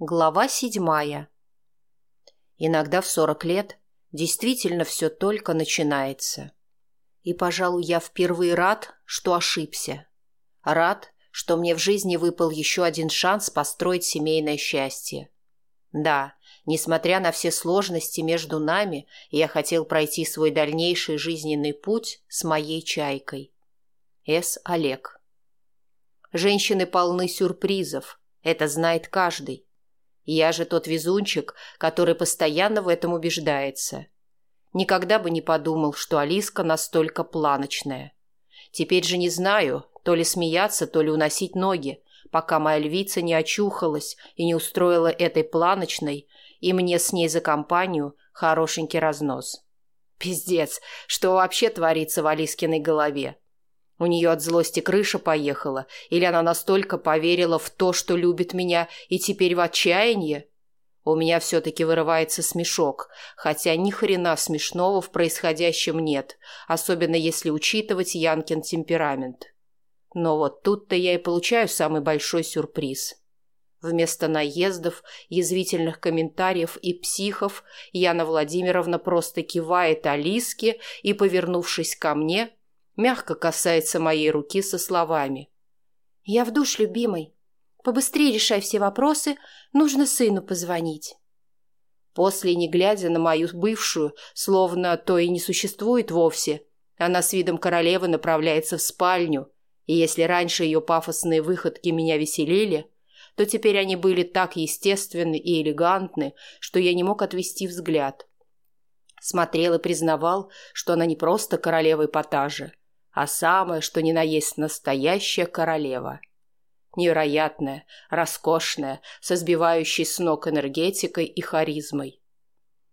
Глава седьмая. Иногда в сорок лет действительно все только начинается. И, пожалуй, я впервые рад, что ошибся. Рад, что мне в жизни выпал еще один шанс построить семейное счастье. Да, несмотря на все сложности между нами, я хотел пройти свой дальнейший жизненный путь с моей чайкой. С. Олег. Женщины полны сюрпризов, это знает каждый. Я же тот везунчик, который постоянно в этом убеждается. Никогда бы не подумал, что Алиска настолько планочная. Теперь же не знаю, то ли смеяться, то ли уносить ноги, пока моя львица не очухалась и не устроила этой планочной, и мне с ней за компанию хорошенький разнос. Пиздец, что вообще творится в Алискиной голове? У нее от злости крыша поехала, или она настолько поверила в то, что любит меня, и теперь в отчаянии? У меня все-таки вырывается смешок, хотя ни хрена смешного в происходящем нет, особенно если учитывать Янкин темперамент. Но вот тут-то я и получаю самый большой сюрприз. Вместо наездов, язвительных комментариев и психов Яна Владимировна просто кивает Алиске и, повернувшись ко мне, мягко касается моей руки со словами. «Я в душ, любимый. Побыстрее решай все вопросы, нужно сыну позвонить». После, не глядя на мою бывшую, словно то и не существует вовсе, она с видом королевы направляется в спальню, и если раньше ее пафосные выходки меня веселили, то теперь они были так естественны и элегантны, что я не мог отвести взгляд. Смотрел и признавал, что она не просто королева эпатажа, а самое, что ни на есть настоящая королева. Невероятная, роскошная, со сбивающей с ног энергетикой и харизмой.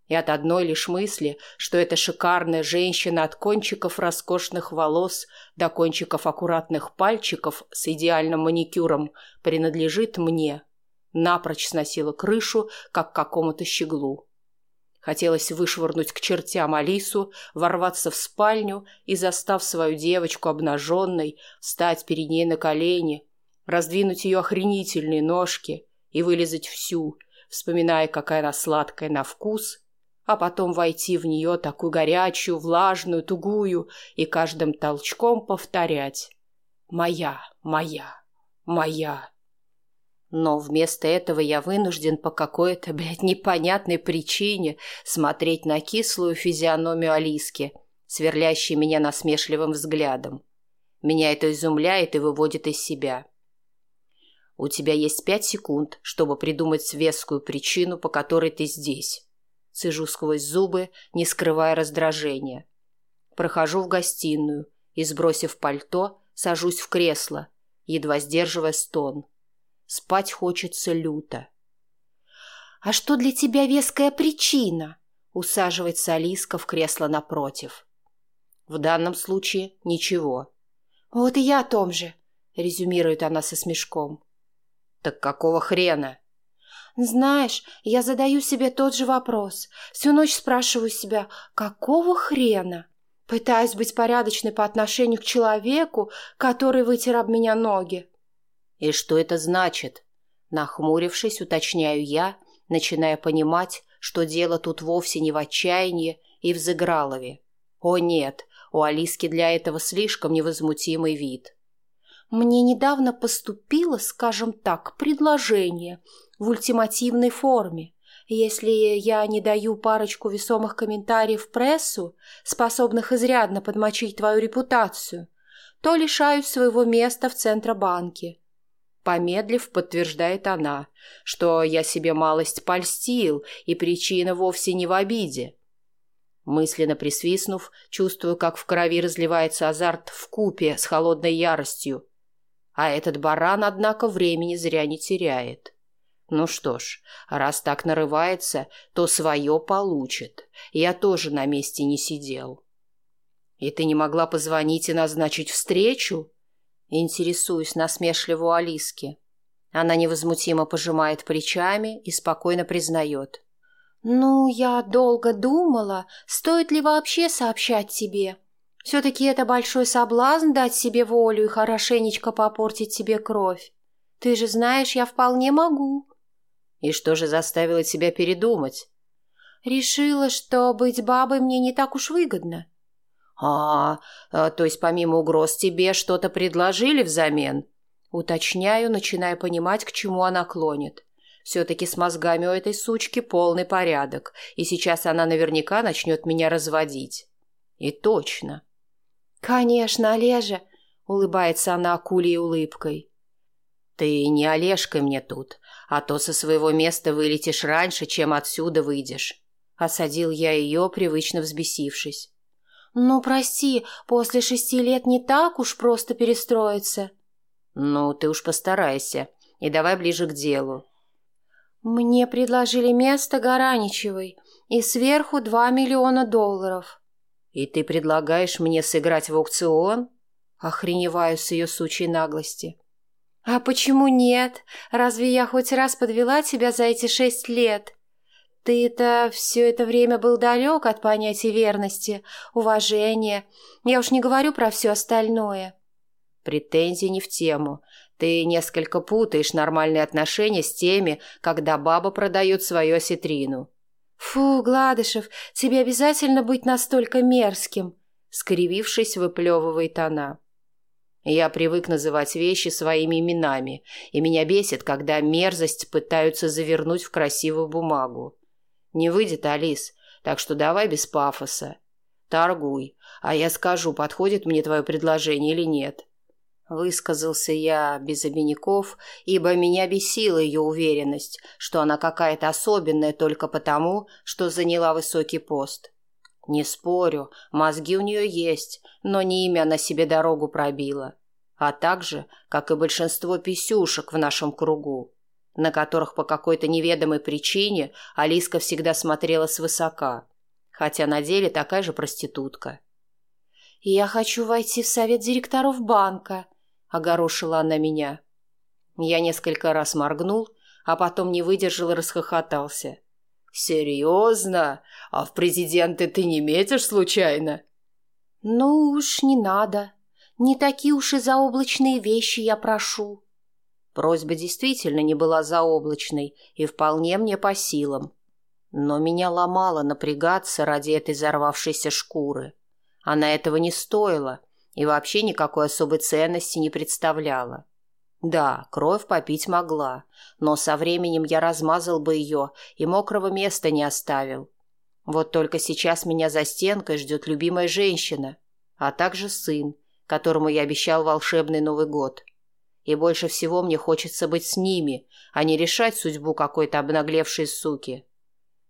И от одной лишь мысли, что эта шикарная женщина от кончиков роскошных волос до кончиков аккуратных пальчиков с идеальным маникюром принадлежит мне, напрочь сносила крышу, как какому-то щеглу. Хотелось вышвырнуть к чертям Алису, ворваться в спальню и, застав свою девочку обнаженной, встать перед ней на колени, раздвинуть ее охренительные ножки и вылезать всю, вспоминая, какая она сладкая на вкус, а потом войти в нее такую горячую, влажную, тугую и каждым толчком повторять «Моя, моя, моя». Но вместо этого я вынужден по какой-то, блядь, непонятной причине смотреть на кислую физиономию Алиски, сверлящей меня насмешливым взглядом. Меня это изумляет и выводит из себя. У тебя есть пять секунд, чтобы придумать вескую причину, по которой ты здесь. Цежу сквозь зубы, не скрывая раздражения. Прохожу в гостиную и, сбросив пальто, сажусь в кресло, едва сдерживая стон. Спать хочется люто. «А что для тебя веская причина?» — усаживается Алиска в кресло напротив. «В данном случае ничего». «Вот и я о том же», — резюмирует она со смешком. «Так какого хрена?» «Знаешь, я задаю себе тот же вопрос. Всю ночь спрашиваю себя, какого хрена?» Пытаюсь быть порядочной по отношению к человеку, который вытер об меня ноги. «И что это значит?» Нахмурившись, уточняю я, начиная понимать, что дело тут вовсе не в отчаянии и в Зыгралове. О нет, у Алиски для этого слишком невозмутимый вид. Мне недавно поступило, скажем так, предложение в ультимативной форме. Если я не даю парочку весомых комментариев в прессу, способных изрядно подмочить твою репутацию, то лишаюсь своего места в Центробанке. Помедлив, подтверждает она, что я себе малость польстил, и причина вовсе не в обиде. Мысленно присвистнув, чувствую, как в крови разливается азарт в купе с холодной яростью. А этот баран, однако, времени зря не теряет. Ну что ж, раз так нарывается, то свое получит. Я тоже на месте не сидел. И ты не могла позвонить и назначить встречу? Интересуюсь насмешливо у Алиски. Она невозмутимо пожимает плечами и спокойно признает. «Ну, я долго думала, стоит ли вообще сообщать тебе. Все-таки это большой соблазн дать себе волю и хорошенечко попортить себе кровь. Ты же знаешь, я вполне могу». И что же заставило тебя передумать? Решила, что быть бабой мне не так уж выгодно. А, а то есть помимо угроз тебе что-то предложили взамен? Уточняю, начиная понимать, к чему она клонит. Все-таки с мозгами у этой сучки полный порядок, и сейчас она наверняка начнет меня разводить. И точно. «Конечно, Олежа!» — улыбается она акулей улыбкой. «Ты не Олежкой мне тут, а то со своего места вылетишь раньше, чем отсюда выйдешь». Осадил я ее, привычно взбесившись. «Ну, прости, после шести лет не так уж просто перестроиться». «Ну, ты уж постарайся, и давай ближе к делу. «Мне предложили место Гараничевой и сверху два миллиона долларов». «И ты предлагаешь мне сыграть в аукцион?» Охреневаю с ее сучьей наглости. «А почему нет? Разве я хоть раз подвела тебя за эти шесть лет? Ты-то все это время был далек от понятия верности, уважения. Я уж не говорю про все остальное». Претензии не в тему. Ты несколько путаешь нормальные отношения с теми, когда баба продает свою осетрину. «Фу, Гладышев, тебе обязательно быть настолько мерзким!» Скривившись, выплевывает она. Я привык называть вещи своими именами, и меня бесит, когда мерзость пытаются завернуть в красивую бумагу. Не выйдет, Алис, так что давай без пафоса. Торгуй, а я скажу, подходит мне твое предложение или нет. Высказался я без обиняков, ибо меня бесила ее уверенность, что она какая-то особенная только потому, что заняла высокий пост. Не спорю, мозги у нее есть, но не имя она себе дорогу пробила. А также, как и большинство писюшек в нашем кругу, на которых по какой-то неведомой причине Алиска всегда смотрела свысока, хотя на деле такая же проститутка. «Я хочу войти в совет директоров банка», огорошила она меня. Я несколько раз моргнул, а потом не выдержал и расхохотался. «Серьезно? А в президенты ты не метишь случайно?» «Ну уж не надо. Не такие уж и заоблачные вещи я прошу». Просьба действительно не была заоблачной и вполне мне по силам. Но меня ломало напрягаться ради этой взорвавшейся шкуры. Она этого не стоила, и вообще никакой особой ценности не представляла. Да, кровь попить могла, но со временем я размазал бы ее и мокрого места не оставил. Вот только сейчас меня за стенкой ждет любимая женщина, а также сын, которому я обещал волшебный Новый год. И больше всего мне хочется быть с ними, а не решать судьбу какой-то обнаглевшей суки.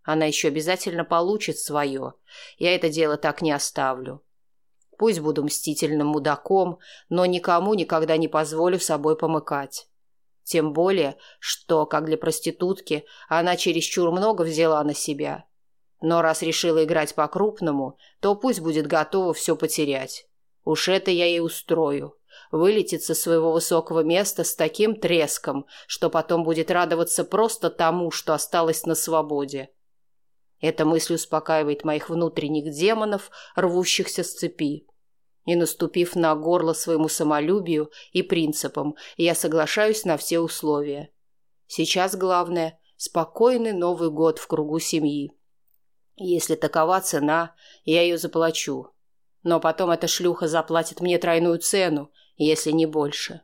Она еще обязательно получит свое. Я это дело так не оставлю. Пусть буду мстительным мудаком, но никому никогда не позволю собой помыкать. Тем более, что, как для проститутки, она чересчур много взяла на себя. Но раз решила играть по-крупному, то пусть будет готова все потерять. Уж это я ей устрою. Вылетит со своего высокого места с таким треском, что потом будет радоваться просто тому, что осталось на свободе. Эта мысль успокаивает моих внутренних демонов, рвущихся с цепи. И наступив на горло своему самолюбию и принципам, я соглашаюсь на все условия. Сейчас главное – спокойный Новый год в кругу семьи. Если такова цена, я ее заплачу. Но потом эта шлюха заплатит мне тройную цену, если не больше.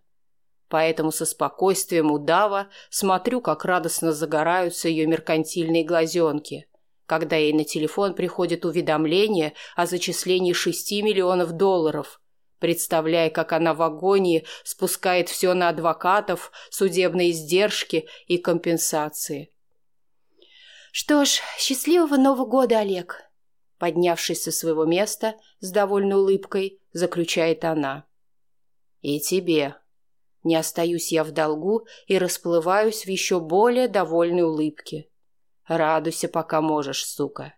Поэтому со спокойствием удава смотрю, как радостно загораются ее меркантильные глазенки – когда ей на телефон приходит уведомление о зачислении шести миллионов долларов, представляя, как она в агонии спускает все на адвокатов, судебные издержки и компенсации. «Что ж, счастливого Нового года, Олег!» Поднявшись со своего места, с довольной улыбкой, заключает она. «И тебе!» Не остаюсь я в долгу и расплываюсь в еще более довольной улыбке. Радуйся, пока можешь, сука.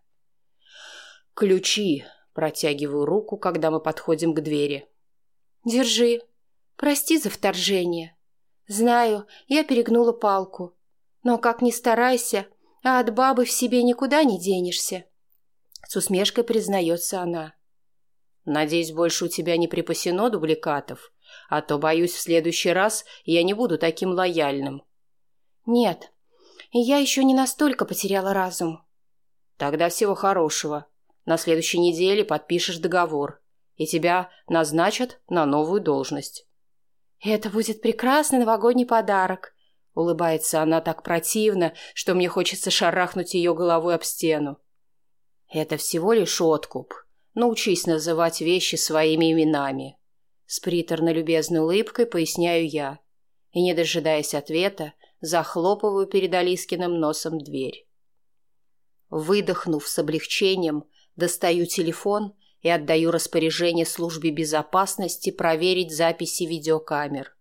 Ключи. Протягиваю руку, когда мы подходим к двери. Держи. Прости за вторжение. Знаю, я перегнула палку. Но как ни старайся, а от бабы в себе никуда не денешься. С усмешкой признается она. Надеюсь, больше у тебя не припасено дубликатов, а то, боюсь, в следующий раз я не буду таким лояльным. Нет, я еще не настолько потеряла разум. Тогда всего хорошего. На следующей неделе подпишешь договор, и тебя назначат на новую должность. Это будет прекрасный новогодний подарок. Улыбается она так противно, что мне хочется шарахнуть ее головой об стену. Это всего лишь откуп. Научись называть вещи своими именами. С приторно-любезной улыбкой поясняю я. И, не дожидаясь ответа, захлопываю перед Алискиным носом дверь. Выдохнув с облегчением, достаю телефон и отдаю распоряжение службе безопасности проверить записи видеокамер.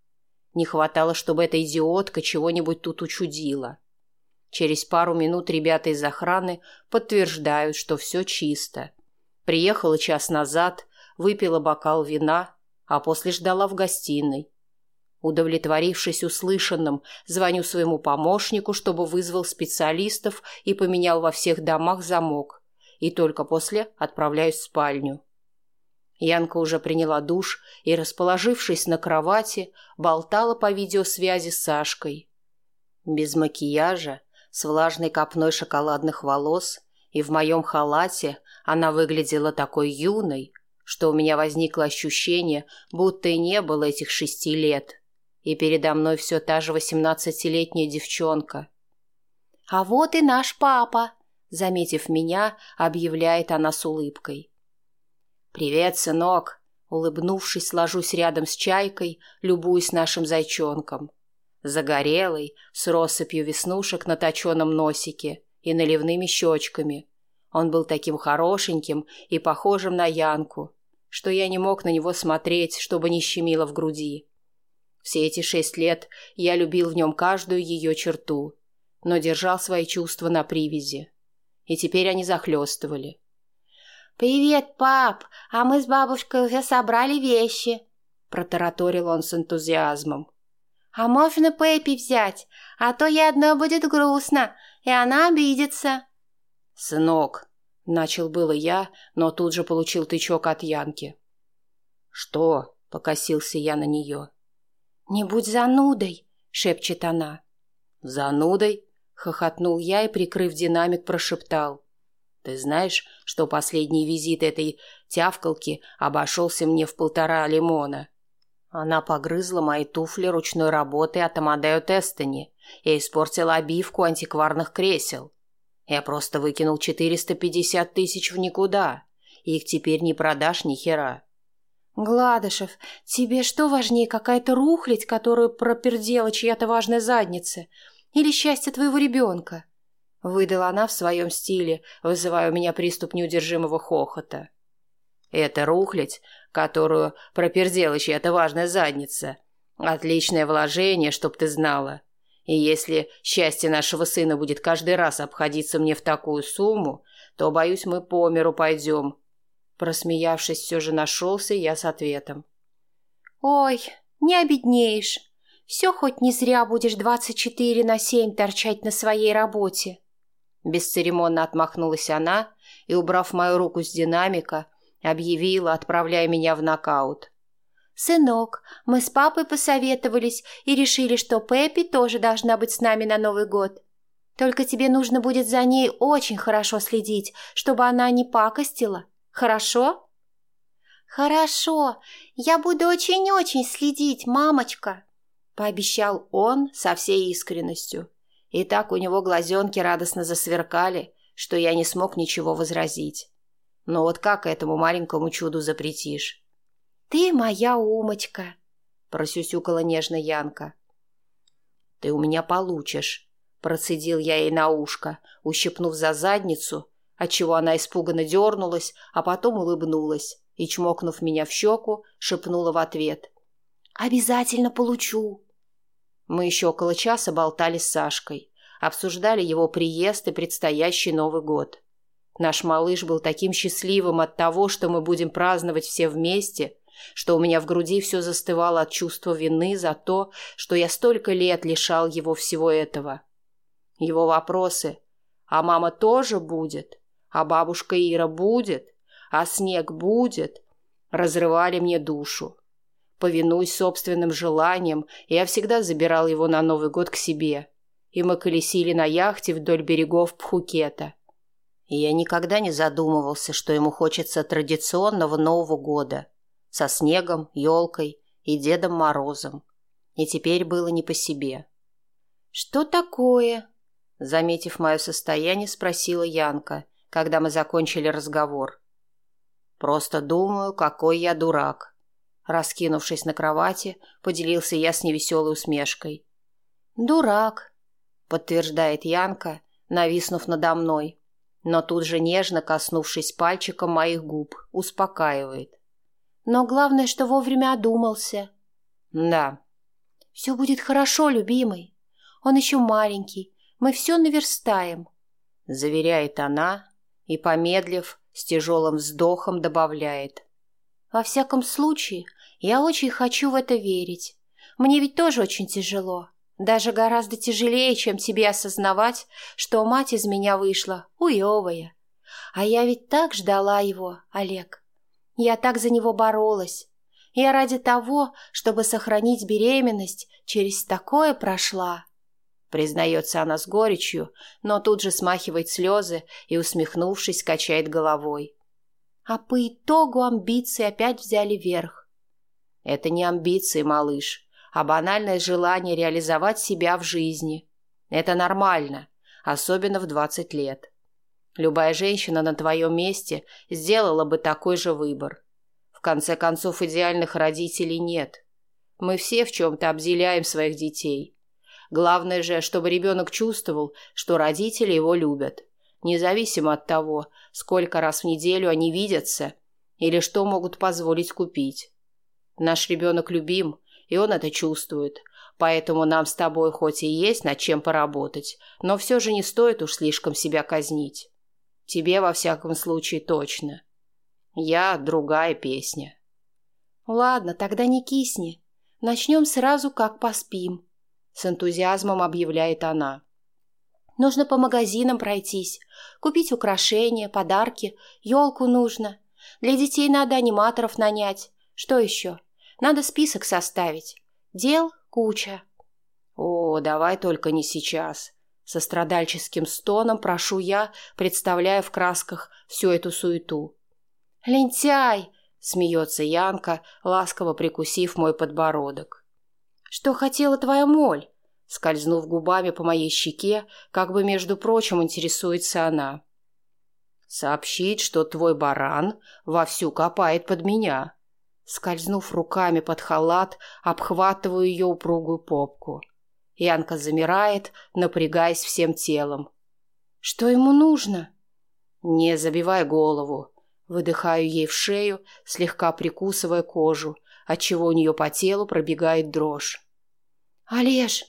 Не хватало, чтобы эта идиотка чего-нибудь тут учудила. Через пару минут ребята из охраны подтверждают, что все чисто. Приехала час назад, выпила бокал вина, а после ждала в гостиной. Удовлетворившись услышанным, звоню своему помощнику, чтобы вызвал специалистов и поменял во всех домах замок, и только после отправляюсь в спальню. Янка уже приняла душ и, расположившись на кровати, болтала по видеосвязи с Сашкой. Без макияжа, с влажной копной шоколадных волос и в моем халате она выглядела такой юной, что у меня возникло ощущение, будто и не было этих шести лет, и передо мной все та же восемнадцатилетняя девчонка. «А вот и наш папа!» Заметив меня, объявляет она с улыбкой. «Привет, сынок!» Улыбнувшись, ложусь рядом с чайкой, любуюсь нашим зайчонком. Загорелый, с россыпью веснушек на точенном носике и наливными щечками. Он был таким хорошеньким и похожим на Янку, что я не мог на него смотреть, чтобы не щемило в груди. Все эти шесть лет я любил в нем каждую ее черту, но держал свои чувства на привязи. И теперь они захлестывали. «Привет, пап! А мы с бабушкой уже собрали вещи!» Протараторил он с энтузиазмом. «А можно Пеппи взять? А то ей одной будет грустно, и она обидится!» «Сынок!» — начал было я, но тут же получил тычок от Янки. «Что?» — покосился я на нее. «Не будь занудой!» — шепчет она. «Занудой?» — хохотнул я и, прикрыв динамик, прошептал. Ты знаешь, что последний визит этой тявкалки обошелся мне в полтора лимона? Она погрызла мои туфли ручной работы от Амадео Тестони и испортила обивку антикварных кресел. Я просто выкинул 450 тысяч в никуда. Их теперь не продашь ни хера. «Гладышев, тебе что важнее, какая-то рухлядь, которую пропердела чья-то важная задница, или счастье твоего ребенка?» — выдала она в своем стиле, вызывая у меня приступ неудержимого хохота. «Это рухлядь, которую пропердела чья-то важная задница. Отличное вложение, чтоб ты знала. И если счастье нашего сына будет каждый раз обходиться мне в такую сумму, то, боюсь, мы по миру пойдем». Просмеявшись, все же нашелся я с ответом. «Ой, не обеднеешь. Все хоть не зря будешь двадцать четыре на семь торчать на своей работе». Бесцеремонно отмахнулась она и, убрав мою руку с динамика, объявила, отправляя меня в нокаут. «Сынок, мы с папой посоветовались и решили, что Пеппи тоже должна быть с нами на Новый год. Только тебе нужно будет за ней очень хорошо следить, чтобы она не пакостила. Хорошо?» «Хорошо, я буду очень-очень следить, мамочка», — пообещал он со всей искренностью. И так у него глазенки радостно засверкали, что я не смог ничего возразить. Но вот как этому маленькому чуду запретишь? «Ты моя умочка», — просюсюкала нежно Янка. «Ты у меня получишь», — процедил я ей на ушко, ущипнув за задницу, отчего она испуганно дернулась, а потом улыбнулась и, чмокнув меня в щеку, шепнула в ответ. «Обязательно получу». Мы еще около часа болтали с Сашкой, обсуждали его приезд и предстоящий Новый год. Наш малыш был таким счастливым от того, что мы будем праздновать все вместе, что у меня в груди все застывало от чувства вины за то, что я столько лет лишал его всего этого. Его вопросы «А мама тоже будет? А бабушка Ира будет? А снег будет?» разрывали мне душу. Повинуясь собственным желаниям, я всегда забирал его на Новый год к себе. и мы колесили на яхте вдоль берегов Пхукета. И я никогда не задумывался, что ему хочется традиционного Нового года со снегом, елкой и Дедом Морозом. И теперь было не по себе. «Что такое?» Заметив мое состояние, спросила Янка, когда мы закончили разговор. «Просто думаю, какой я дурак». Раскинувшись на кровати, поделился я с невеселой усмешкой. «Дурак», — подтверждает Янка, нависнув надо мной, но тут же нежно коснувшись пальчиком моих губ, успокаивает. «Но главное, что вовремя одумался». «Да». «Все будет хорошо, любимый. Он еще маленький. Мы все наверстаем», — заверяет она и, помедлив, с тяжелым вздохом добавляет. «Во всяком случае, я очень хочу в это верить. Мне ведь тоже очень тяжело. Даже гораздо тяжелее, чем тебе осознавать, что мать из меня вышла уевая. А я ведь так ждала его, Олег. Я так за него боролась. Я ради того, чтобы сохранить беременность, через такое прошла. Признается она с горечью, но тут же смахивает слезы и, усмехнувшись, качает головой. А по итогу амбиции опять взяли верх. Это не амбиции, малыш, а банальное желание реализовать себя в жизни. Это нормально, особенно в 20 лет. Любая женщина на твоем месте сделала бы такой же выбор. В конце концов, идеальных родителей нет. Мы все в чем-то обделяем своих детей – Главное же, чтобы ребенок чувствовал, что родители его любят, независимо от того, сколько раз в неделю они видятся или что могут позволить купить. Наш ребенок любим, и он это чувствует, поэтому нам с тобой хоть и есть над чем поработать, но все же не стоит уж слишком себя казнить. Тебе, во всяком случае, точно. Я – другая песня. Ладно, тогда не кисни. Начнем сразу, как поспим с энтузиазмом объявляет она. Нужно по магазинам пройтись, купить украшения, подарки, елку нужно. Для детей надо аниматоров нанять. Что еще? Надо список составить. Дел куча. О, давай только не сейчас. Со страдальческим стоном прошу я, представляя в красках всю эту суету. «Лентяй!» — смеется Янка, ласково прикусив мой подбородок. «Что хотела твоя моль?» Скользнув губами по моей щеке, как бы, между прочим, интересуется она. «Сообщить, что твой баран вовсю копает под меня». Скользнув руками под халат, обхватываю ее упругую попку. Янка замирает, напрягаясь всем телом. «Что ему нужно?» «Не забивай голову». Выдыхаю ей в шею, слегка прикусывая кожу, отчего у нее по телу пробегает дрожь. «Олеж!»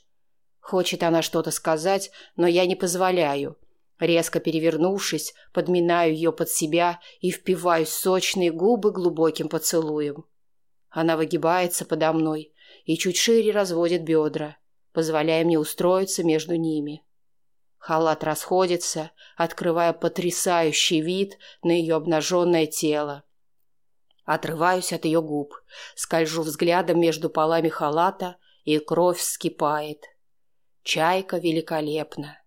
Хочет она что-то сказать, но я не позволяю. Резко перевернувшись, подминаю ее под себя и впиваюсь в сочные губы глубоким поцелуем. Она выгибается подо мной и чуть шире разводит бедра, позволяя мне устроиться между ними. Халат расходится, открывая потрясающий вид на ее обнаженное тело. Отрываюсь от ее губ, скольжу взглядом между полами халата, и кровь вскипает. Чайка великолепна.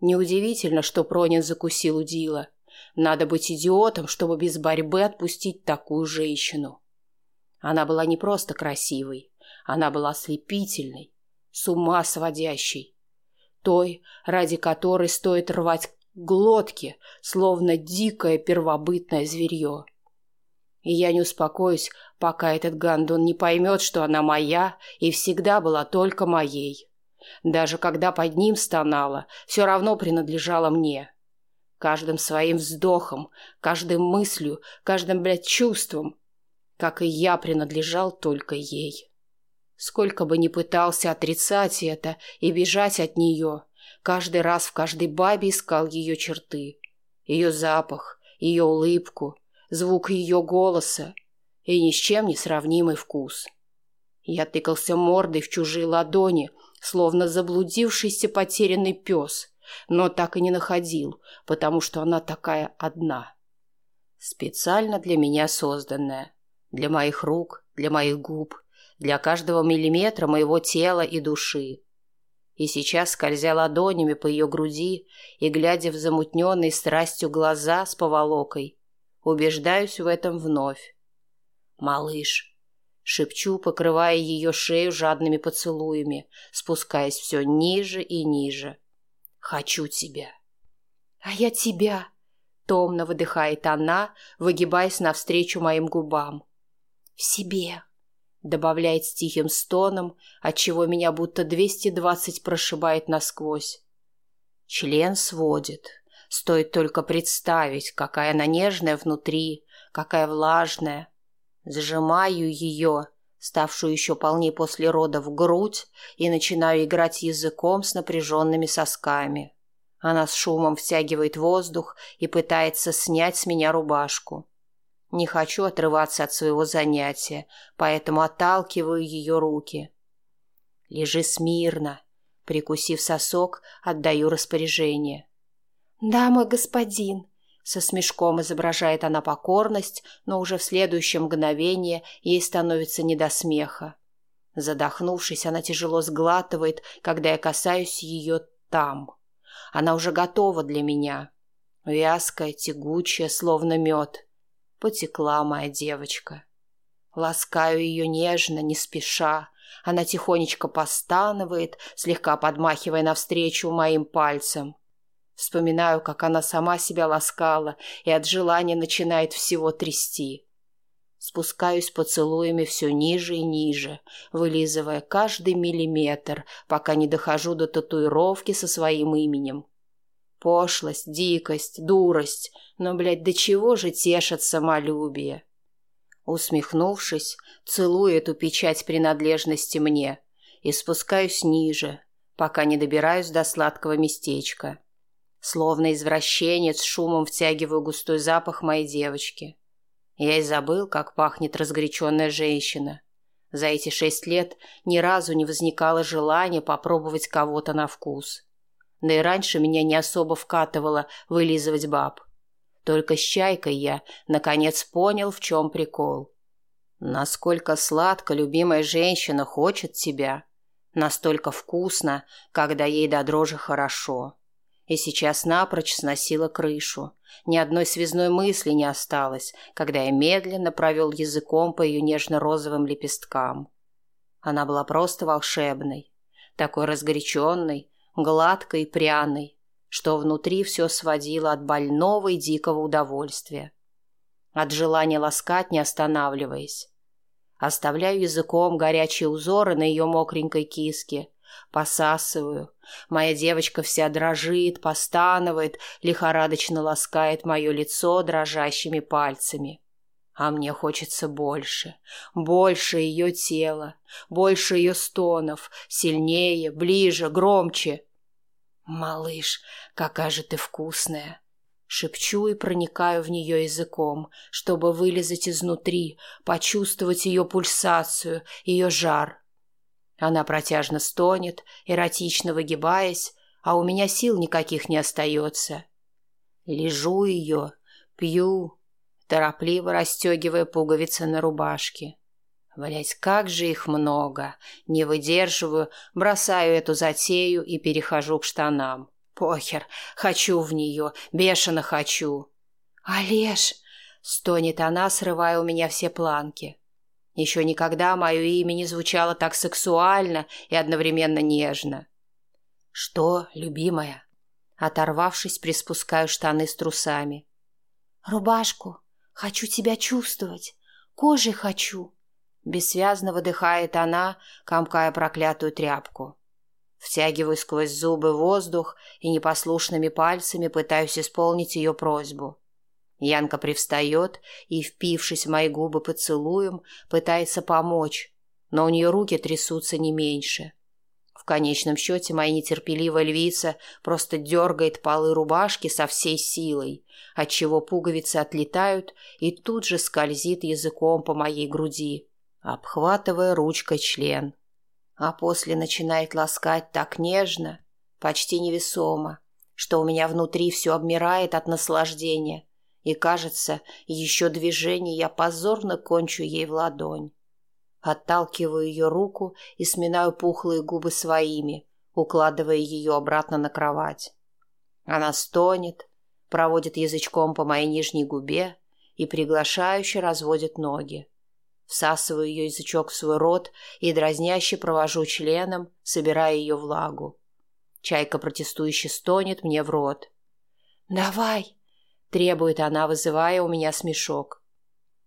Неудивительно, что Пронин закусил удила. Надо быть идиотом, чтобы без борьбы отпустить такую женщину. Она была не просто красивой, она была ослепительной, с ума сводящей. Той, ради которой стоит рвать глотки, словно дикое первобытное зверье. И я не успокоюсь, пока этот гандон не поймет, что она моя и всегда была только моей. Даже когда под ним стонала, все равно принадлежала мне. Каждым своим вздохом, каждой мыслью, каждым, блядь, чувством, как и я принадлежал только ей. Сколько бы ни пытался отрицать это и бежать от нее, каждый раз в каждой бабе искал ее черты. Ее запах, ее улыбку, звук ее голоса и ни с чем не сравнимый вкус. Я тыкался мордой в чужие ладони, словно заблудившийся потерянный пес, но так и не находил, потому что она такая одна. Специально для меня созданная. Для моих рук, для моих губ, для каждого миллиметра моего тела и души. И сейчас, скользя ладонями по ее груди и глядя в замутненные страстью глаза с поволокой, убеждаюсь в этом вновь. «Малыш», — шепчу, покрывая ее шею жадными поцелуями, спускаясь все ниже и ниже. «Хочу тебя». «А я тебя», — томно выдыхает она, выгибаясь навстречу моим губам. «В себе», — добавляет с тихим стоном, отчего меня будто двести двадцать прошибает насквозь. Член сводит. Стоит только представить, какая она нежная внутри, какая влажная. Сжимаю ее, ставшую еще полнее после рода, в грудь и начинаю играть языком с напряженными сосками. Она с шумом втягивает воздух и пытается снять с меня рубашку. Не хочу отрываться от своего занятия, поэтому отталкиваю ее руки. «Лежи смирно», прикусив сосок, отдаю распоряжение. «Да, мой господин», — со смешком изображает она покорность, но уже в следующее мгновение ей становится не до смеха. Задохнувшись, она тяжело сглатывает, когда я касаюсь ее там. Она уже готова для меня. Вязкая, тягучая, словно мед. Потекла моя девочка. Ласкаю ее нежно, не спеша. Она тихонечко постанывает, слегка подмахивая навстречу моим пальцем. Вспоминаю, как она сама себя ласкала и от желания начинает всего трясти. Спускаюсь поцелуями все ниже и ниже, вылизывая каждый миллиметр, пока не дохожу до татуировки со своим именем. Пошлость, дикость, дурость, но, блядь, до чего же тешат самолюбие? Усмехнувшись, целую эту печать принадлежности мне и спускаюсь ниже, пока не добираюсь до сладкого местечка. Словно извращенец шумом втягиваю густой запах моей девочки. Я и забыл, как пахнет разгоряченная женщина. За эти шесть лет ни разу не возникало желания попробовать кого-то на вкус. Да и раньше меня не особо вкатывало вылизывать баб. Только с чайкой я, наконец, понял, в чем прикол. Насколько сладко любимая женщина хочет тебя, настолько вкусно, когда ей до дрожи хорошо и сейчас напрочь сносила крышу. Ни одной связной мысли не осталось, когда я медленно провел языком по ее нежно-розовым лепесткам. Она была просто волшебной, такой разгоряченной, гладкой и пряной, что внутри все сводило от больного и дикого удовольствия. От желания ласкать, не останавливаясь. Оставляю языком горячие узоры на ее мокренькой киске – Посасываю. Моя девочка вся дрожит, постанывает, лихорадочно ласкает мое лицо дрожащими пальцами. А мне хочется больше, больше ее тела, больше ее стонов, сильнее, ближе, громче. «Малыш, какая же ты вкусная!» Шепчу и проникаю в нее языком, чтобы вылезать изнутри, почувствовать ее пульсацию, ее жар, она протяжно стонет, эротично выгибаясь, а у меня сил никаких не остается. Лежу ее, пью, торопливо расстегивая пуговицы на рубашке. Блять, как же их много! Не выдерживаю, бросаю эту затею и перехожу к штанам. Похер, хочу в нее, бешено хочу. «Олеж!» — стонет она, срывая у меня все планки. Еще никогда мое имя не звучало так сексуально и одновременно нежно. «Что, любимая?» Оторвавшись, приспускаю штаны с трусами. «Рубашку. Хочу тебя чувствовать. Кожей хочу». Бессвязно выдыхает она, комкая проклятую тряпку. Втягиваю сквозь зубы воздух и непослушными пальцами пытаюсь исполнить ее просьбу. Янка привстает и, впившись в мои губы поцелуем, пытается помочь, но у нее руки трясутся не меньше. В конечном счете моя нетерпеливая львица просто дергает полы рубашки со всей силой, отчего пуговицы отлетают и тут же скользит языком по моей груди, обхватывая ручкой член. А после начинает ласкать так нежно, почти невесомо, что у меня внутри все обмирает от наслаждения – и, кажется, еще движение я позорно кончу ей в ладонь. Отталкиваю ее руку и сминаю пухлые губы своими, укладывая ее обратно на кровать. Она стонет, проводит язычком по моей нижней губе и приглашающе разводит ноги. Всасываю ее язычок в свой рот и дразняще провожу членом, собирая ее влагу. Чайка протестующе стонет мне в рот. «Давай!» – требует она, вызывая у меня смешок.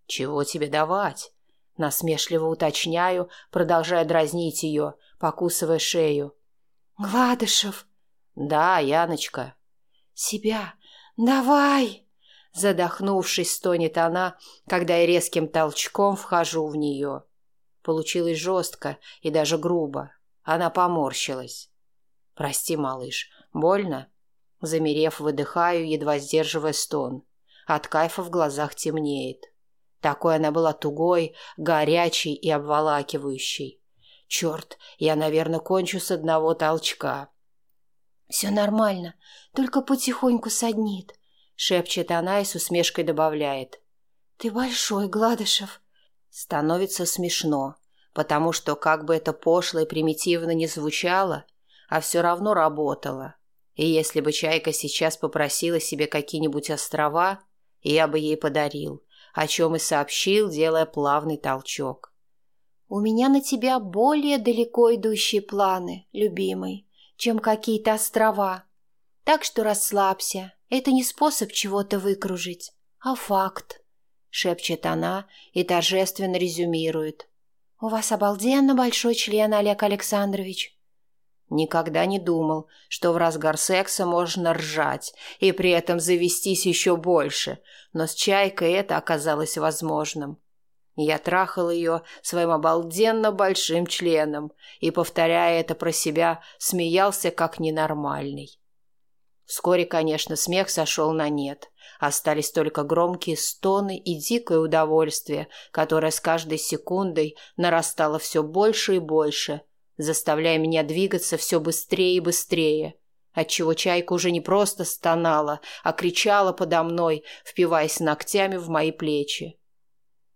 «Чего тебе давать?» – насмешливо уточняю, продолжая дразнить ее, покусывая шею. «Гладышев!» «Да, Яночка». «Себя! Давай!» Задохнувшись, стонет она, когда я резким толчком вхожу в нее. Получилось жестко и даже грубо. Она поморщилась. «Прости, малыш, больно?» Замерев, выдыхаю, едва сдерживая стон. От кайфа в глазах темнеет. Такой она была тугой, горячей и обволакивающей. Черт, я, наверное, кончу с одного толчка. «Все нормально, только потихоньку саднит», — шепчет она и с усмешкой добавляет. «Ты большой, Гладышев». Становится смешно, потому что, как бы это пошло и примитивно не звучало, а все равно работало. И если бы Чайка сейчас попросила себе какие-нибудь острова, я бы ей подарил, о чем и сообщил, делая плавный толчок. «У меня на тебя более далеко идущие планы, любимый, чем какие-то острова. Так что расслабься, это не способ чего-то выкружить, а факт», — шепчет она и торжественно резюмирует. «У вас обалденно большой член, Олег Александрович». Никогда не думал, что в разгар секса можно ржать и при этом завестись еще больше, но с Чайкой это оказалось возможным. Я трахал ее своим обалденно большим членом и, повторяя это про себя, смеялся как ненормальный. Вскоре, конечно, смех сошел на нет. Остались только громкие стоны и дикое удовольствие, которое с каждой секундой нарастало все больше и больше, заставляя меня двигаться все быстрее и быстрее, отчего чайка уже не просто стонала, а кричала подо мной, впиваясь ногтями в мои плечи.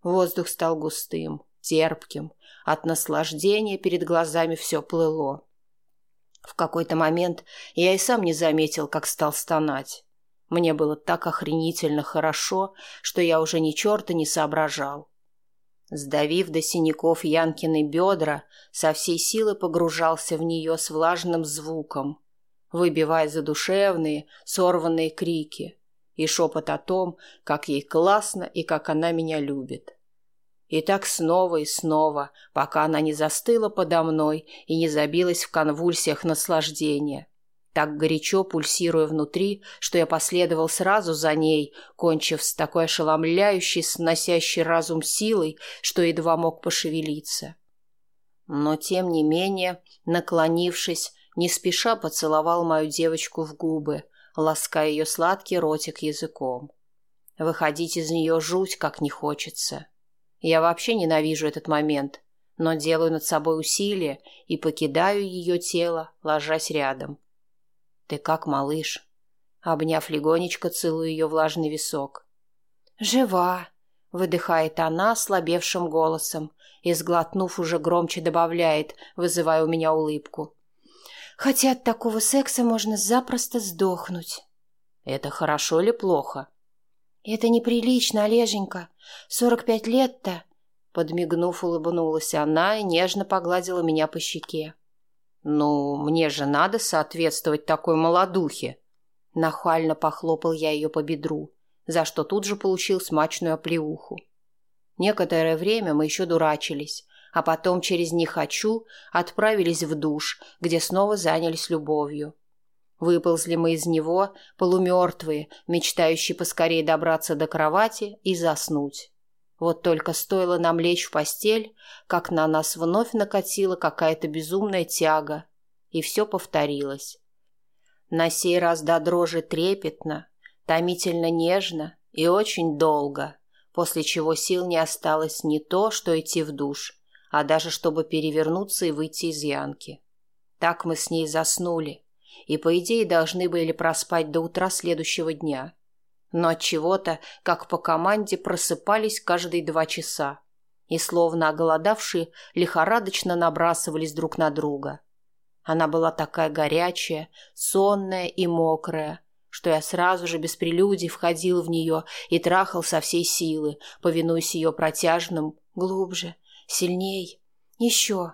Воздух стал густым, терпким. От наслаждения перед глазами все плыло. В какой-то момент я и сам не заметил, как стал стонать. Мне было так охренительно хорошо, что я уже ни черта не соображал. Сдавив до синяков Янкины бедра, со всей силы погружался в нее с влажным звуком, выбивая задушевные, сорванные крики и шепот о том, как ей классно и как она меня любит. И так снова и снова, пока она не застыла подо мной и не забилась в конвульсиях наслаждения. Так горячо пульсируя внутри, что я последовал сразу за ней, кончив с такой ошеломляющей, сносящей разум силой, что едва мог пошевелиться. Но, тем не менее, наклонившись, не спеша поцеловал мою девочку в губы, лаская ее сладкий ротик языком. Выходить из нее жуть как не хочется. Я вообще ненавижу этот момент, но делаю над собой усилие и покидаю ее тело, ложась рядом. «Ты как, малыш?» Обняв легонечко, целую ее влажный висок. «Жива!» — выдыхает она слабевшим голосом и, сглотнув, уже громче добавляет, вызывая у меня улыбку. Хотя от такого секса можно запросто сдохнуть. Это хорошо или плохо? Это неприлично, Олеженька. Сорок пять лет-то. Подмигнув, улыбнулась она и нежно погладила меня по щеке. «Ну, мне же надо соответствовать такой молодухе!» Нахально похлопал я ее по бедру, за что тут же получил смачную оплеуху. Некоторое время мы еще дурачились, а потом через «не хочу» отправились в душ, где снова занялись любовью. Выползли мы из него, полумертвые, мечтающие поскорее добраться до кровати и заснуть. Вот только стоило нам лечь в постель, как на нас вновь накатила какая-то безумная тяга, и все повторилось. На сей раз до дрожи трепетно, томительно нежно и очень долго, после чего сил не осталось не то, что идти в душ, а даже чтобы перевернуться и выйти из янки. Так мы с ней заснули, и, по идее, должны были проспать до утра следующего дня. Но от чего-то, как по команде, просыпались каждые два часа и, словно оголодавшие, лихорадочно набрасывались друг на друга. Она была такая горячая, сонная и мокрая, что я сразу же без прелюдий входил в нее и трахал со всей силы, повинуясь ее протяжным «глубже», «сильней», «еще».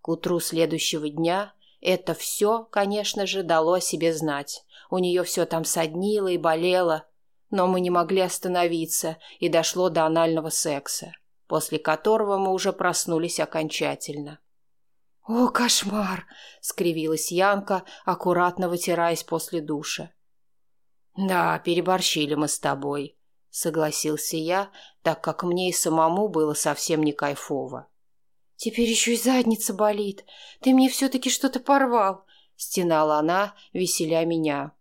К утру следующего дня это все, конечно же, дало о себе знать. У нее все там соднило и болело, но мы не могли остановиться, и дошло до анального секса, после которого мы уже проснулись окончательно. «О, кошмар!» — скривилась Янка, аккуратно вытираясь после душа. «Да, переборщили мы с тобой», — согласился я, так как мне и самому было совсем не кайфово. «Теперь еще и задница болит. Ты мне все-таки что-то порвал», — стенала она, веселя меня.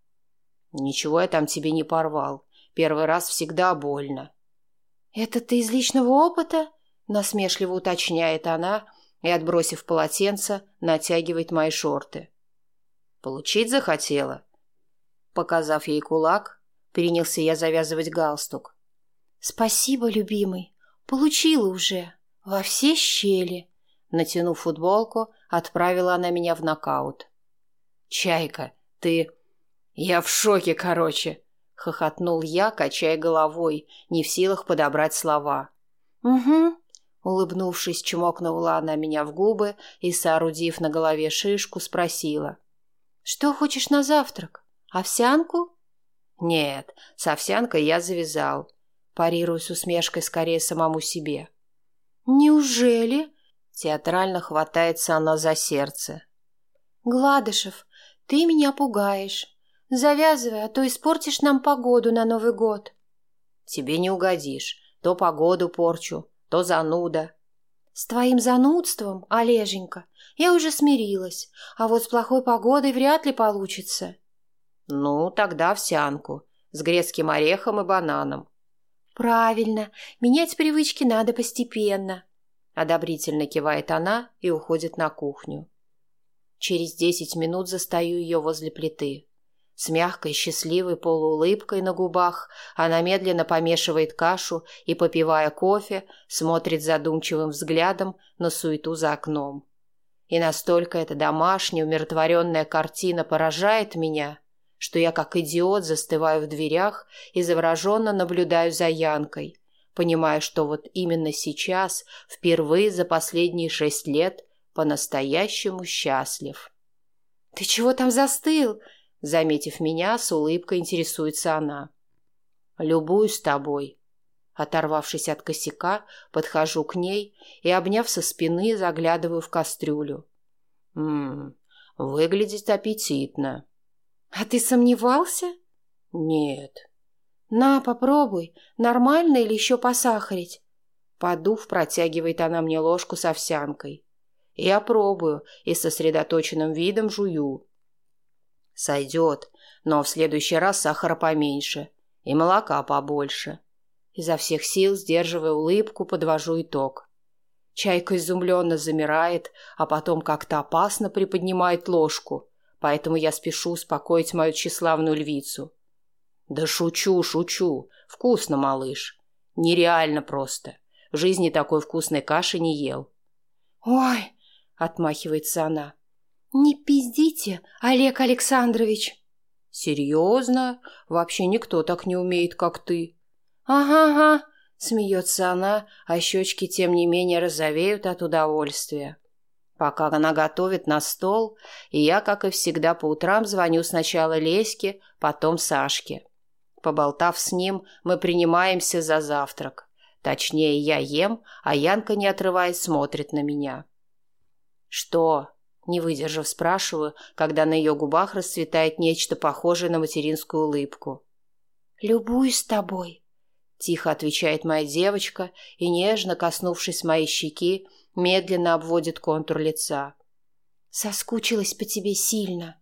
«Ничего я там тебе не порвал. Первый раз всегда больно». «Это ты из личного опыта?» — насмешливо уточняет она и, отбросив полотенце, натягивает мои шорты. «Получить захотела?» Показав ей кулак, принялся я завязывать галстук. «Спасибо, любимый. Получила уже. Во все щели». Натянув футболку, отправила она меня в нокаут. «Чайка, ты...» «Я в шоке, короче!» — хохотнул я, качая головой, не в силах подобрать слова. «Угу», — улыбнувшись, чмокнула она меня в губы и, соорудив на голове шишку, спросила. «Что хочешь на завтрак? Овсянку?» «Нет, с овсянкой я завязал», — парирую с усмешкой скорее самому себе. «Неужели?» — театрально хватается она за сердце. «Гладышев, ты меня пугаешь. Завязывай, а то испортишь нам погоду на Новый год. Тебе не угодишь. То погоду порчу, то зануда. С твоим занудством, Олеженька, я уже смирилась, а вот с плохой погодой вряд ли получится. Ну, тогда овсянку, с грецким орехом и бананом. Правильно, менять привычки надо постепенно. Одобрительно кивает она и уходит на кухню. Через десять минут застаю ее возле плиты. С мягкой, счастливой полуулыбкой на губах она медленно помешивает кашу и, попивая кофе, смотрит задумчивым взглядом на суету за окном. И настолько эта домашняя, умиротворенная картина поражает меня, что я, как идиот, застываю в дверях и завороженно наблюдаю за Янкой, понимая, что вот именно сейчас, впервые за последние шесть лет, по-настоящему счастлив. «Ты чего там застыл?» Заметив меня, с улыбкой интересуется она. «Любуюсь тобой». Оторвавшись от косяка, подхожу к ней и, обняв со спины, заглядываю в кастрюлю. «Ммм, выглядит аппетитно». «А ты сомневался?» «Нет». «На, попробуй. Нормально или еще посахарить?» Подув, протягивает она мне ложку с овсянкой. Я пробую и сосредоточенным видом жую. Сойдет, но в следующий раз сахара поменьше и молока побольше. Изо всех сил, сдерживая улыбку, подвожу итог. Чайка изумленно замирает, а потом как-то опасно приподнимает ложку, поэтому я спешу успокоить мою тщеславную львицу. «Да шучу, шучу. Вкусно, малыш. Нереально просто. В жизни такой вкусной каши не ел». «Ой!» — отмахивается она. «Не пиздите, Олег Александрович!» «Серьезно? Вообще никто так не умеет, как ты». «Ага-ага», — смеется она, а щечки, тем не менее, розовеют от удовольствия. Пока она готовит на стол, и я, как и всегда, по утрам звоню сначала Леське, потом Сашке. Поболтав с ним, мы принимаемся за завтрак. Точнее, я ем, а Янка, не отрываясь, смотрит на меня. «Что?» Не выдержав, спрашиваю, когда на ее губах расцветает нечто похожее на материнскую улыбку. «Любуюсь тобой», — тихо отвечает моя девочка и, нежно коснувшись моей щеки, медленно обводит контур лица. «Соскучилась по тебе сильно».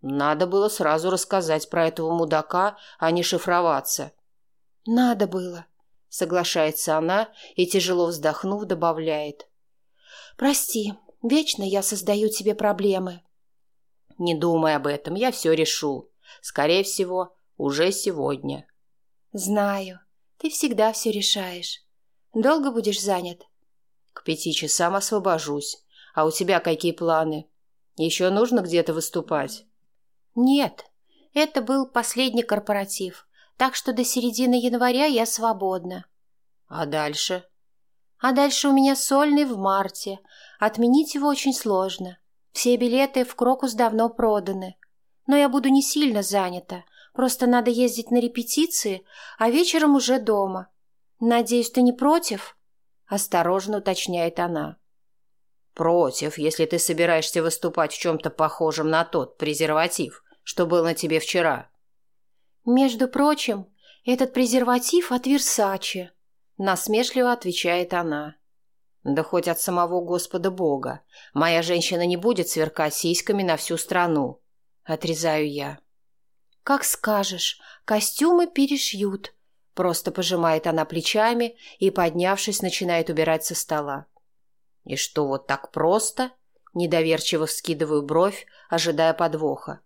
Надо было сразу рассказать про этого мудака, а не шифроваться. «Надо было», — соглашается она и, тяжело вздохнув, добавляет. «Прости, Вечно я создаю тебе проблемы. Не думай об этом, я все решу. Скорее всего, уже сегодня. Знаю. Ты всегда все решаешь. Долго будешь занят? К пяти часам освобожусь. А у тебя какие планы? Еще нужно где-то выступать? Нет, это был последний корпоратив, так что до середины января я свободна. А дальше? А дальше у меня сольный в марте. Отменить его очень сложно. Все билеты в Крокус давно проданы. Но я буду не сильно занята. Просто надо ездить на репетиции, а вечером уже дома. Надеюсь, ты не против?» Осторожно уточняет она. «Против, если ты собираешься выступать в чем-то похожем на тот презерватив, что был на тебе вчера». «Между прочим, этот презерватив от Версачи», насмешливо отвечает она. Да хоть от самого Господа Бога. Моя женщина не будет сверкать сиськами на всю страну. Отрезаю я. Как скажешь, костюмы перешьют. Просто пожимает она плечами и, поднявшись, начинает убирать со стола. И что, вот так просто? Недоверчиво вскидываю бровь, ожидая подвоха.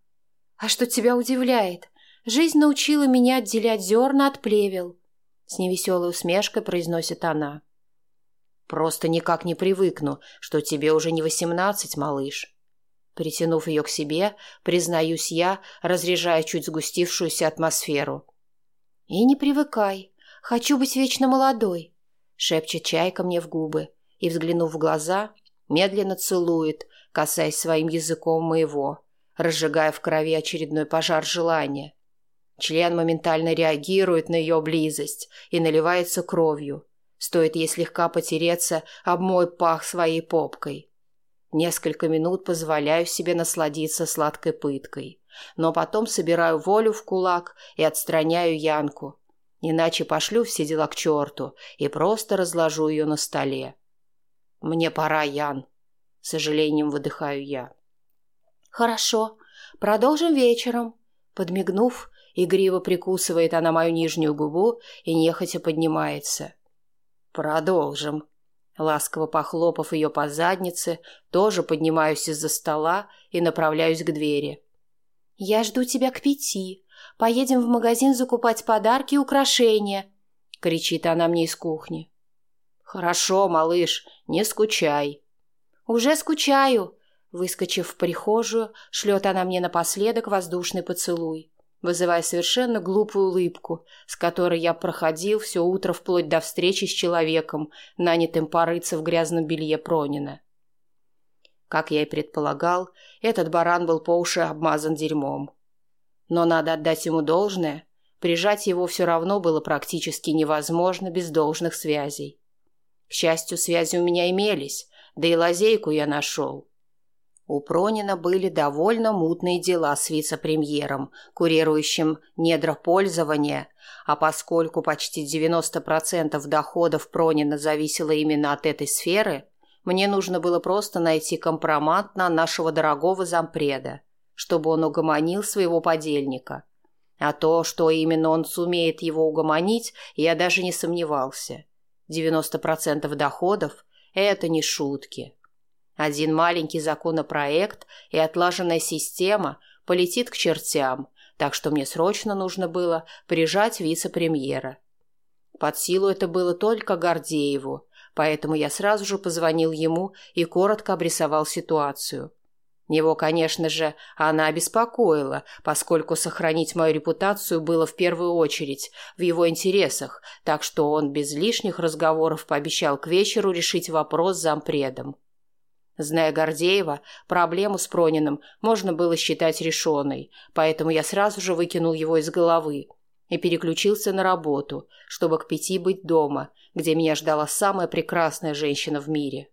А что тебя удивляет? Жизнь научила меня отделять зерна от плевел. С невеселой усмешкой произносит она. Просто никак не привыкну, что тебе уже не восемнадцать, малыш. Притянув ее к себе, признаюсь я, разряжая чуть сгустившуюся атмосферу. «И не привыкай. Хочу быть вечно молодой», — шепчет чайка мне в губы и, взглянув в глаза, медленно целует, касаясь своим языком моего, разжигая в крови очередной пожар желания. Член моментально реагирует на ее близость и наливается кровью. Стоит ей слегка потереться об мой пах своей попкой. Несколько минут позволяю себе насладиться сладкой пыткой, но потом собираю волю в кулак и отстраняю Янку. Иначе пошлю все дела к черту и просто разложу ее на столе. «Мне пора, Ян», — сожалением выдыхаю я. «Хорошо, продолжим вечером», — подмигнув, игриво прикусывает она мою нижнюю губу и нехотя поднимается. «Продолжим». Ласково похлопав ее по заднице, тоже поднимаюсь из-за стола и направляюсь к двери. «Я жду тебя к пяти. Поедем в магазин закупать подарки и украшения», — кричит она мне из кухни. «Хорошо, малыш, не скучай». «Уже скучаю», — выскочив в прихожую, шлет она мне напоследок воздушный поцелуй вызывая совершенно глупую улыбку, с которой я проходил все утро вплоть до встречи с человеком, нанятым порыться в грязном белье Пронина. Как я и предполагал, этот баран был по уши обмазан дерьмом. Но надо отдать ему должное, прижать его все равно было практически невозможно без должных связей. К счастью, связи у меня имелись, да и лазейку я нашел – у Пронина были довольно мутные дела с вице-премьером, курирующим недропользование, а поскольку почти 90% доходов Пронина зависело именно от этой сферы, мне нужно было просто найти компромат на нашего дорогого зампреда, чтобы он угомонил своего подельника. А то, что именно он сумеет его угомонить, я даже не сомневался. 90% доходов – это не шутки. Один маленький законопроект и отлаженная система полетит к чертям, так что мне срочно нужно было прижать вице-премьера. Под силу это было только Гордееву, поэтому я сразу же позвонил ему и коротко обрисовал ситуацию. Его, конечно же, она обеспокоила, поскольку сохранить мою репутацию было в первую очередь в его интересах, так что он без лишних разговоров пообещал к вечеру решить вопрос с зампредом. Зная Гордеева, проблему с Прониным можно было считать решенной, поэтому я сразу же выкинул его из головы и переключился на работу, чтобы к пяти быть дома, где меня ждала самая прекрасная женщина в мире.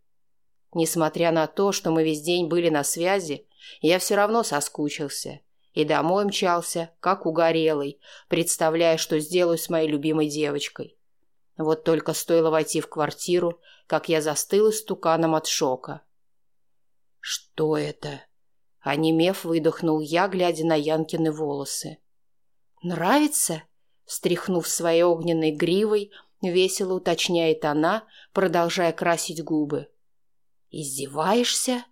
Несмотря на то, что мы весь день были на связи, я все равно соскучился и домой мчался, как угорелый, представляя, что сделаю с моей любимой девочкой. Вот только стоило войти в квартиру, как я застыл истуканом от шока – «Что это?» — онемев, выдохнул я, глядя на Янкины волосы. «Нравится?» — встряхнув своей огненной гривой, весело уточняет она, продолжая красить губы. «Издеваешься?»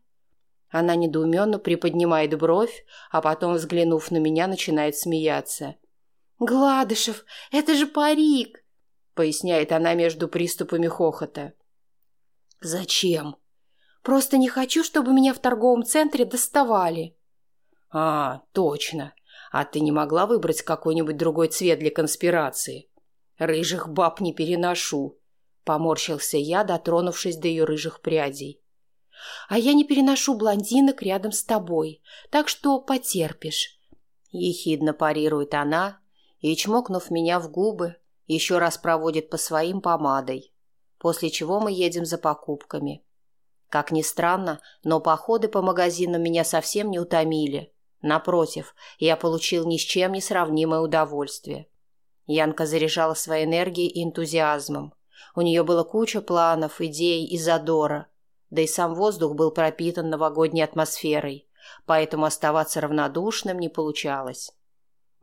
Она недоуменно приподнимает бровь, а потом, взглянув на меня, начинает смеяться. «Гладышев, это же парик!» — поясняет она между приступами хохота. «Зачем?» Просто не хочу, чтобы меня в торговом центре доставали». «А, точно. А ты не могла выбрать какой-нибудь другой цвет для конспирации? Рыжих баб не переношу», — поморщился я, дотронувшись до ее рыжих прядей. «А я не переношу блондинок рядом с тобой, так что потерпишь», — ехидно парирует она и, чмокнув меня в губы, еще раз проводит по своим помадой, после чего мы едем за покупками. Как ни странно, но походы по магазинам меня совсем не утомили. Напротив, я получил ни с чем не сравнимое удовольствие. Янка заряжала своей энергией и энтузиазмом. У нее было куча планов, идей и задора. Да и сам воздух был пропитан новогодней атмосферой, поэтому оставаться равнодушным не получалось.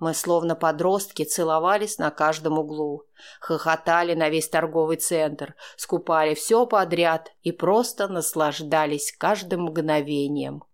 Мы, словно подростки, целовались на каждом углу, хохотали на весь торговый центр, скупали все подряд и просто наслаждались каждым мгновением –